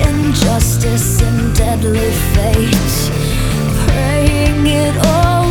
injustice and deadly fate, praying it all.